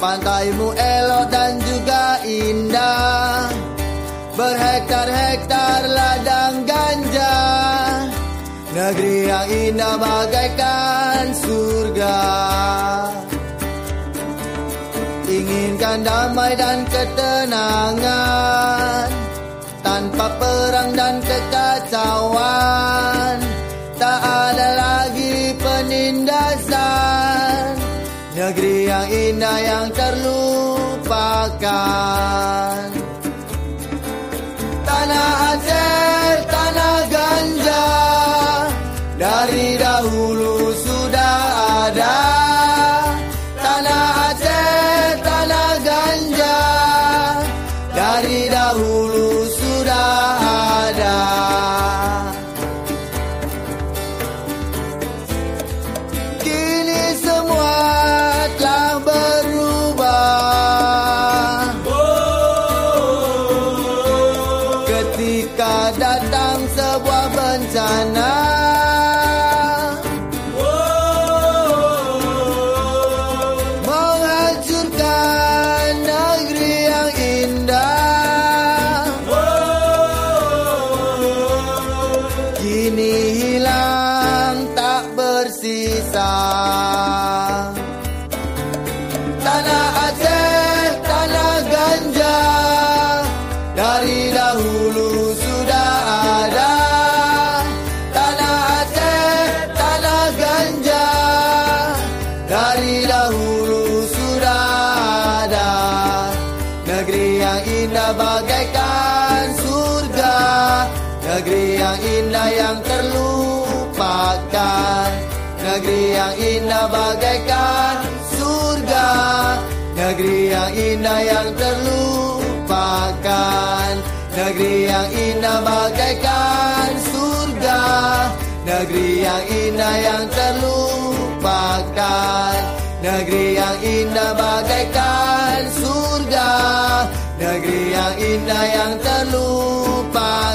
Pantaimu elok dan juga indah. Berhektar-hektar ladang ganja. Negeri yang indah bagaikan surga. Inginkan damai dan ketenangan. Tanpa perang dan kekacauan yang indah yang terlupakan. Tanah Aceh, tanah ganja Dari dahulu sudah ada. Tanah Aceh, tanah ganja Dari dahulu datang sebuah bencana. Menghancurkan negeri yang indah. Kini hilang tak bersisa Dari dahulu sudah ada. Negeri yang indah bagaikan surga. Negeri yang indah yang terlupakan. Negeri yang indah bagaikan surga. Negeri yang indah yang terlupakan. Negeri yang indah bagaikan surga. Negeri yang indah yang terlupakan Negeri yang indah bagaikan surga Negeri yang indah yang terlupakan